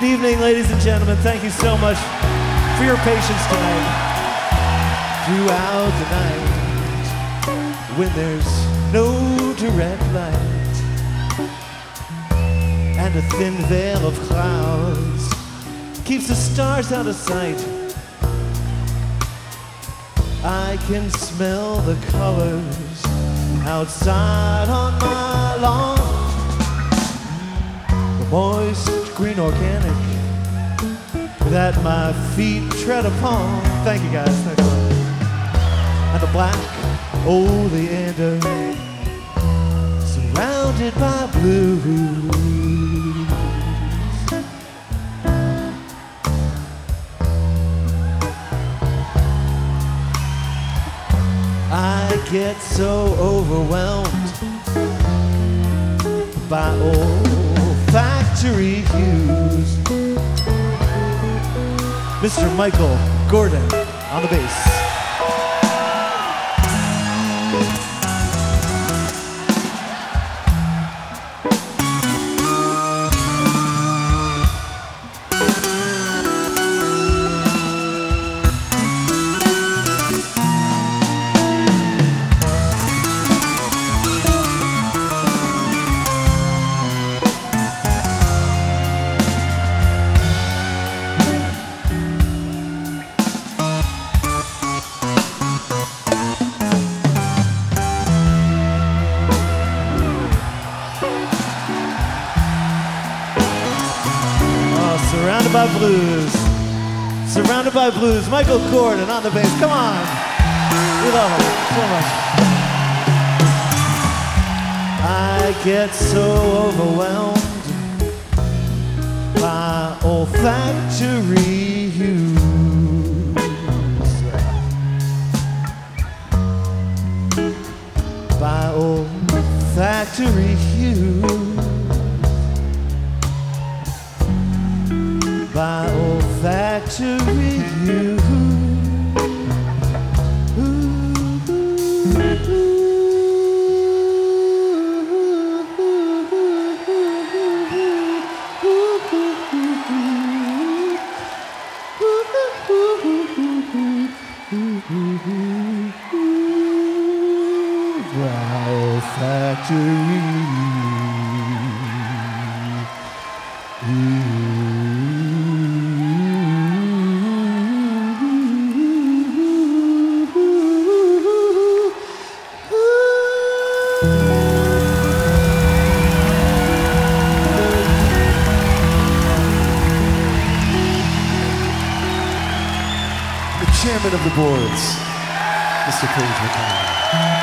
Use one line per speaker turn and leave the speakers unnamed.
Good evening, ladies and gentlemen. Thank you so much for your patience tonight. Throughout the night, when there's no direct light and a thin veil of clouds keeps the stars out of sight, I can smell the colors outside on my lawn. The moist green organic that my feet tread upon. Thank you guys. Thank you. And the black oh, oleander surrounded by blue. I get so overwhelmed by olfactory cues. Mr. Michael Gordon on the bass. Surrounded by blues. Surrounded by blues. Michael Gordon on the bass. Come on. We love him so much. I get so overwhelmed by olfactory hues. By olfactory hues. By olfactory you. Olfactory. The chairman of the boards, Mr. Page McConnell.